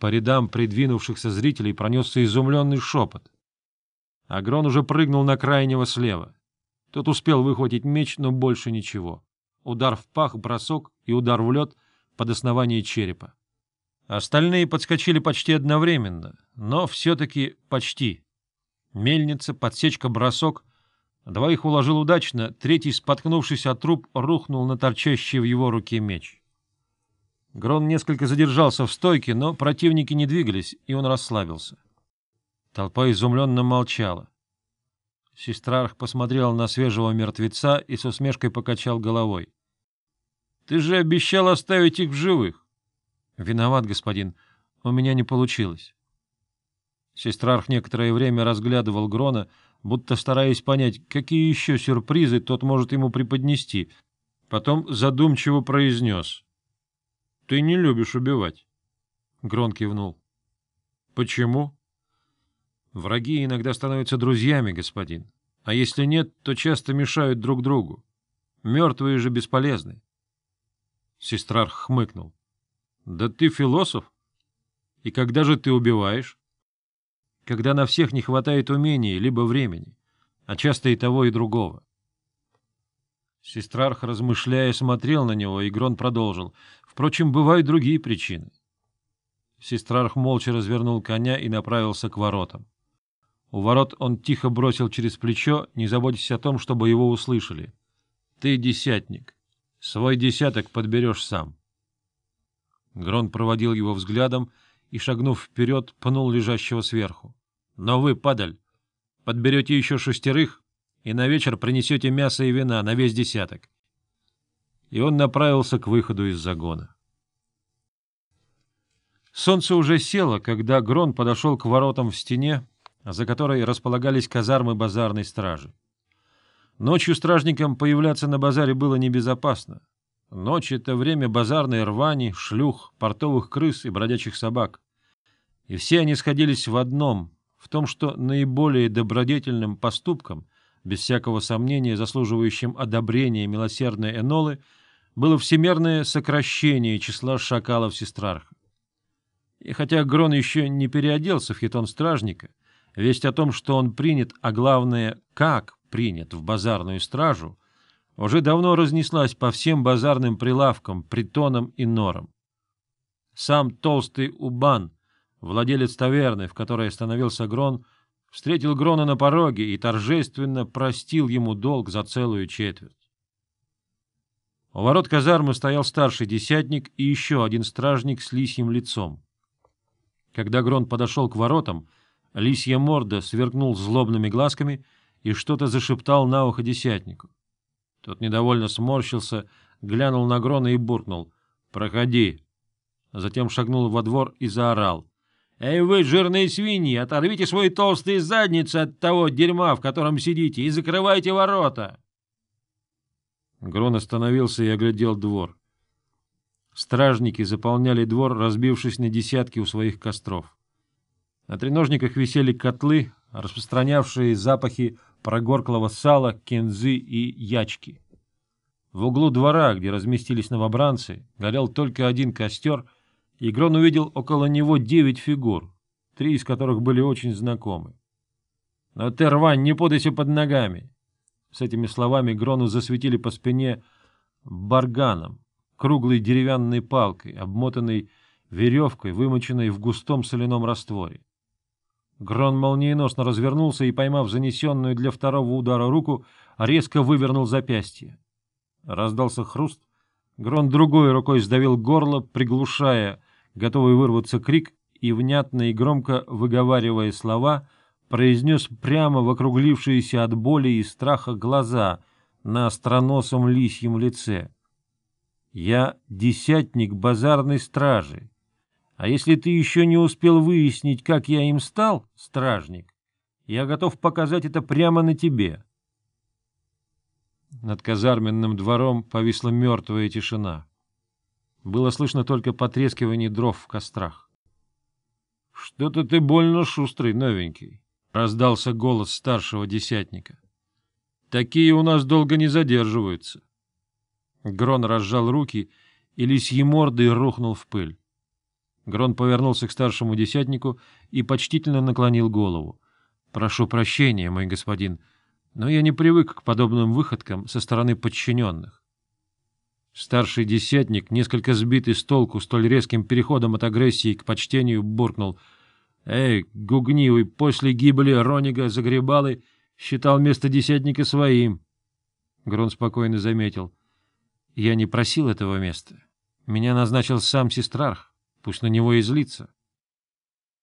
По рядам придвинувшихся зрителей пронесся изумленный шепот. Агрон уже прыгнул на крайнего слева. Тот успел выхватить меч, но больше ничего. Удар в пах, бросок и удар в лед под основание черепа. Остальные подскочили почти одновременно, но все-таки почти. Мельница, подсечка, бросок. Двоих уложил удачно, третий, споткнувшись от труп, рухнул на торчащий в его руке меч. Грон несколько задержался в стойке, но противники не двигались, и он расслабился. Толпа изумленно молчала. Сестрарх посмотрел на свежего мертвеца и с усмешкой покачал головой. — Ты же обещал оставить их в живых. — Виноват, господин. У меня не получилось. Сестрарх некоторое время разглядывал Грона, будто стараясь понять, какие еще сюрпризы тот может ему преподнести. Потом задумчиво произнес. — Ты не любишь убивать. Грон кивнул. — Почему? — Враги иногда становятся друзьями, господин. А если нет, то часто мешают друг другу. Мертвые же бесполезны. Сестрарх хмыкнул. — Да ты философ? И когда же ты убиваешь? Когда на всех не хватает умений, либо времени, а часто и того, и другого. Сестрарх, размышляя, смотрел на него, и Грон продолжил. Впрочем, бывают другие причины. Сестрарх молча развернул коня и направился к воротам. У ворот он тихо бросил через плечо, не заботясь о том, чтобы его услышали. — Ты десятник. Свой десяток подберешь сам. Грон проводил его взглядом и, шагнув вперед, пнул лежащего сверху. — Но вы, падаль, подберете еще шестерых и на вечер принесете мясо и вина на весь десяток. И он направился к выходу из загона. Солнце уже село, когда Грон подошел к воротам в стене, за которой располагались казармы базарной стражи. Ночью стражникам появляться на базаре было небезопасно. Ночь — это время базарной рвани, шлюх, портовых крыс и бродячих собак. И все они сходились в одном — в том, что наиболее добродетельным поступком, без всякого сомнения заслуживающим одобрения милосердной Энолы, было всемерное сокращение числа шакалов Сестрарха. И хотя Грон еще не переоделся в хитон стражника, Весть о том, что он принят, а главное, как принят в базарную стражу, уже давно разнеслась по всем базарным прилавкам, притонам и норам. Сам толстый Убан, владелец таверны, в которой остановился Грон, встретил Грона на пороге и торжественно простил ему долг за целую четверть. У ворот казармы стоял старший десятник и еще один стражник с лисьим лицом. Когда Грон подошел к воротам, Лисья морда сверкнул злобными глазками и что-то зашептал на ухо десятнику. Тот недовольно сморщился, глянул на Грона и буркнул. — Проходи. Затем шагнул во двор и заорал. — Эй вы, жирные свиньи, оторвите свои толстые задницы от того дерьма, в котором сидите, и закрывайте ворота! Грон остановился и оглядел двор. Стражники заполняли двор, разбившись на десятки у своих костров. На треножниках висели котлы, распространявшие запахи прогорклого сала, кинзы и ячки. В углу двора, где разместились новобранцы, горел только один костер, и Грон увидел около него девять фигур, три из которых были очень знакомы. «Но ты, рвань, не путайся под ногами!» С этими словами Грону засветили по спине барганом, круглой деревянной палкой, обмотанной веревкой, вымоченной в густом соляном растворе. Грон молниеносно развернулся и, поймав занесенную для второго удара руку, резко вывернул запястье. Раздался хруст. Грон другой рукой сдавил горло, приглушая, готовый вырваться крик, и, внятно и громко выговаривая слова, произнес прямо в округлившиеся от боли и страха глаза на остроносом лисьем лице. «Я десятник базарной стражи. А если ты еще не успел выяснить, как я им стал, стражник, я готов показать это прямо на тебе. Над казарменным двором повисла мертвая тишина. Было слышно только потрескивание дров в кострах. — Что-то ты больно шустрый, новенький, — раздался голос старшего десятника. — Такие у нас долго не задерживаются. Грон разжал руки, и лисьи мордой рухнул в пыль. Грон повернулся к старшему десятнику и почтительно наклонил голову. — Прошу прощения, мой господин, но я не привык к подобным выходкам со стороны подчиненных. Старший десятник, несколько сбитый с толку столь резким переходом от агрессии к почтению, буркнул. — Эй, гугнивый, после гибели Ронига Загребалы считал место десятника своим. Грон спокойно заметил. — Я не просил этого места. Меня назначил сам сестрарх. Пусть на него и злится.